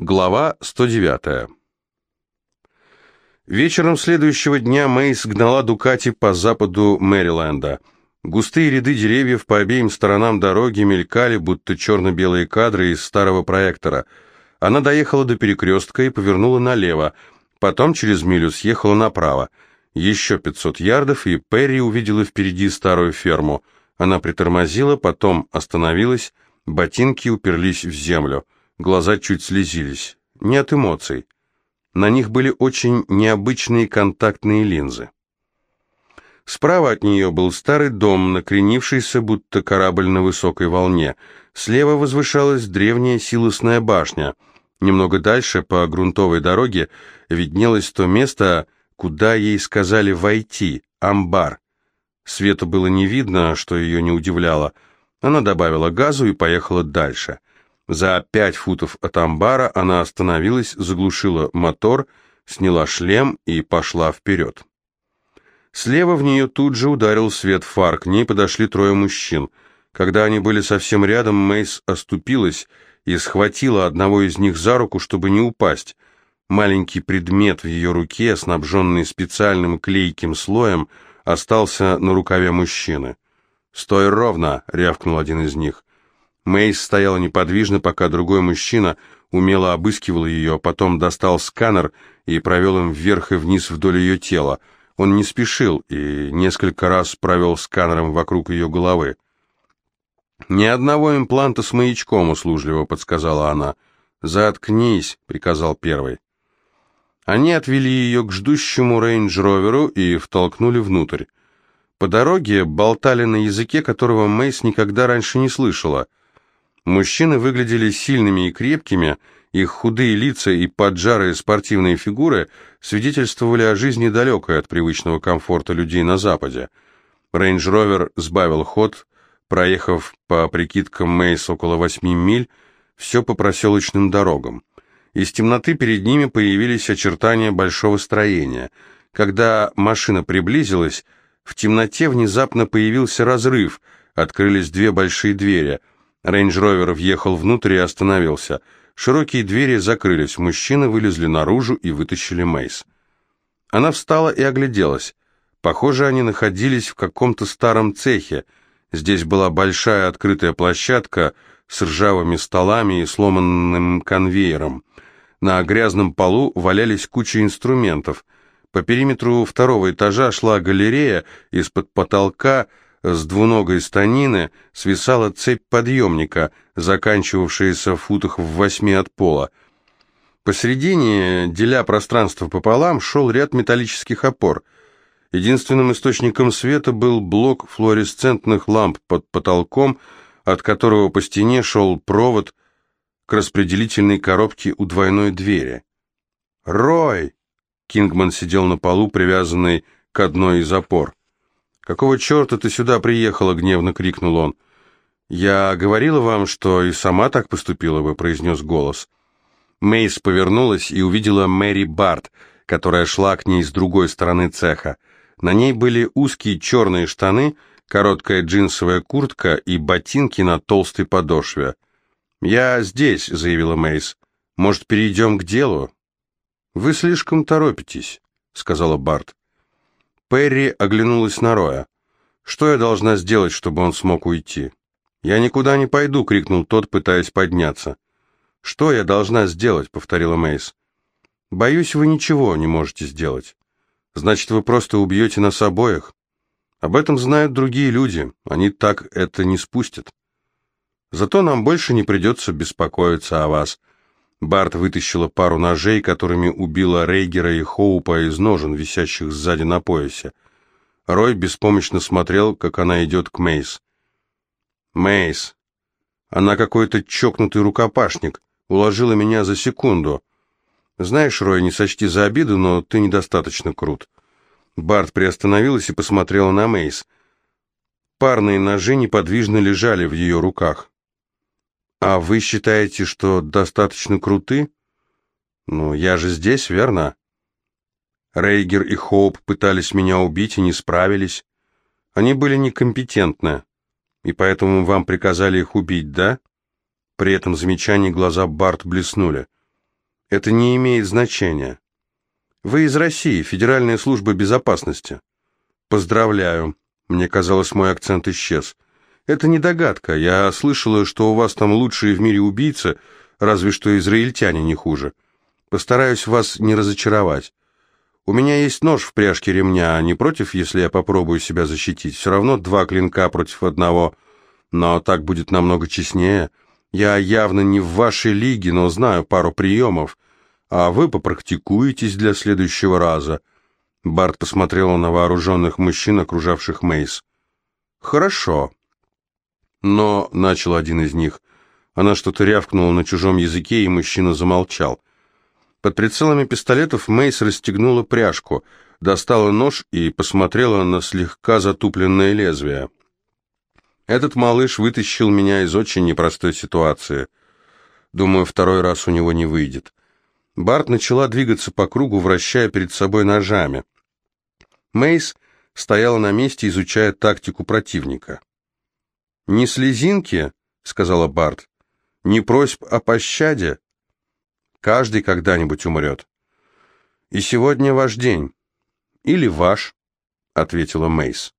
Глава 109. Вечером следующего дня Мейс гнала Дукати по западу Мэриленда. Густые ряды деревьев по обеим сторонам дороги мелькали, будто черно-белые кадры из старого проектора. Она доехала до перекрестка и повернула налево, потом через милю съехала направо. Еще 500 ярдов, и Перри увидела впереди старую ферму. Она притормозила, потом остановилась, ботинки уперлись в землю. Глаза чуть слезились. Не от эмоций. На них были очень необычные контактные линзы. Справа от нее был старый дом, накренившийся, будто корабль на высокой волне. Слева возвышалась древняя силосная башня. Немного дальше, по грунтовой дороге, виднелось то место, куда ей сказали войти, амбар. Свету было не видно, что ее не удивляло. Она добавила газу и поехала дальше. За пять футов от амбара она остановилась, заглушила мотор, сняла шлем и пошла вперед. Слева в нее тут же ударил свет фар, к ней подошли трое мужчин. Когда они были совсем рядом, Мейс оступилась и схватила одного из них за руку, чтобы не упасть. Маленький предмет в ее руке, снабженный специальным клейким слоем, остался на рукаве мужчины. «Стой ровно!» — рявкнул один из них. Мейс стояла неподвижно, пока другой мужчина умело обыскивал ее, потом достал сканер и провел им вверх и вниз вдоль ее тела. Он не спешил и несколько раз провел сканером вокруг ее головы. «Ни одного импланта с маячком», — услужливо подсказала она. «Заткнись», — приказал первый. Они отвели ее к ждущему Range Rover'у и втолкнули внутрь. По дороге болтали на языке, которого Мейс никогда раньше не слышала — Мужчины выглядели сильными и крепкими, их худые лица и поджарые спортивные фигуры свидетельствовали о жизни далекой от привычного комфорта людей на Западе. Range Rover сбавил ход, проехав по прикидкам Мейс около восьми миль, все по проселочным дорогам. Из темноты перед ними появились очертания большого строения. Когда машина приблизилась, в темноте внезапно появился разрыв, открылись две большие двери — Рейндж-ровер въехал внутрь и остановился. Широкие двери закрылись, мужчины вылезли наружу и вытащили Мейс. Она встала и огляделась. Похоже, они находились в каком-то старом цехе. Здесь была большая открытая площадка с ржавыми столами и сломанным конвейером. На грязном полу валялись куча инструментов. По периметру второго этажа шла галерея, из-под потолка – с двуногой станины свисала цепь подъемника, заканчивавшаяся в футах в восьми от пола. Посередине, деля пространство пополам, шел ряд металлических опор. Единственным источником света был блок флуоресцентных ламп под потолком, от которого по стене шел провод к распределительной коробке у двойной двери. «Рой!» Кингман сидел на полу, привязанный к одной из опор. «Какого черта ты сюда приехала?» — гневно крикнул он. «Я говорила вам, что и сама так поступила бы», — произнес голос. Мейс повернулась и увидела Мэри Барт, которая шла к ней с другой стороны цеха. На ней были узкие черные штаны, короткая джинсовая куртка и ботинки на толстой подошве. «Я здесь», — заявила Мейс. «Может, перейдем к делу?» «Вы слишком торопитесь», — сказала Барт. Перри оглянулась на Роя. «Что я должна сделать, чтобы он смог уйти?» «Я никуда не пойду», — крикнул тот, пытаясь подняться. «Что я должна сделать?» — повторила Мейс. «Боюсь, вы ничего не можете сделать. Значит, вы просто убьете нас обоих. Об этом знают другие люди, они так это не спустят. Зато нам больше не придется беспокоиться о вас. Барт вытащила пару ножей, которыми убила Рейгера и Хоупа из ножен, висящих сзади на поясе. Рой беспомощно смотрел, как она идет к Мейс. «Мейс, она какой-то чокнутый рукопашник, уложила меня за секунду. Знаешь, Рой, не сочти за обиду, но ты недостаточно крут». Барт приостановилась и посмотрела на Мейс. Парные ножи неподвижно лежали в ее руках. «А вы считаете, что достаточно круты?» «Ну, я же здесь, верно?» Рейгер и Хоуп пытались меня убить и не справились. Они были некомпетентны, и поэтому вам приказали их убить, да?» При этом замечании глаза Барт блеснули. Это не имеет значения. Вы из России, Федеральная служба безопасности. Поздравляю. Мне казалось, мой акцент исчез. Это не догадка. Я слышала, что у вас там лучшие в мире убийцы, разве что израильтяне не хуже. Постараюсь вас не разочаровать. У меня есть нож в пряжке ремня, а не против, если я попробую себя защитить. Все равно два клинка против одного, но так будет намного честнее. Я явно не в вашей лиге, но знаю пару приемов, а вы попрактикуетесь для следующего раза». Барт посмотрел на вооруженных мужчин, окружавших Мейс. «Хорошо». Но, — начал один из них, — она что-то рявкнула на чужом языке, и мужчина замолчал. Под прицелами пистолетов Мейс расстегнула пряжку, достала нож и посмотрела на слегка затупленное лезвие. Этот малыш вытащил меня из очень непростой ситуации. Думаю, второй раз у него не выйдет. Барт начала двигаться по кругу, вращая перед собой ножами. Мейс стояла на месте, изучая тактику противника. «Не слезинки», — сказала Барт, — «не просьб о пощаде, Каждый когда-нибудь умрет. И сегодня ваш день. Или ваш, ответила Мейс.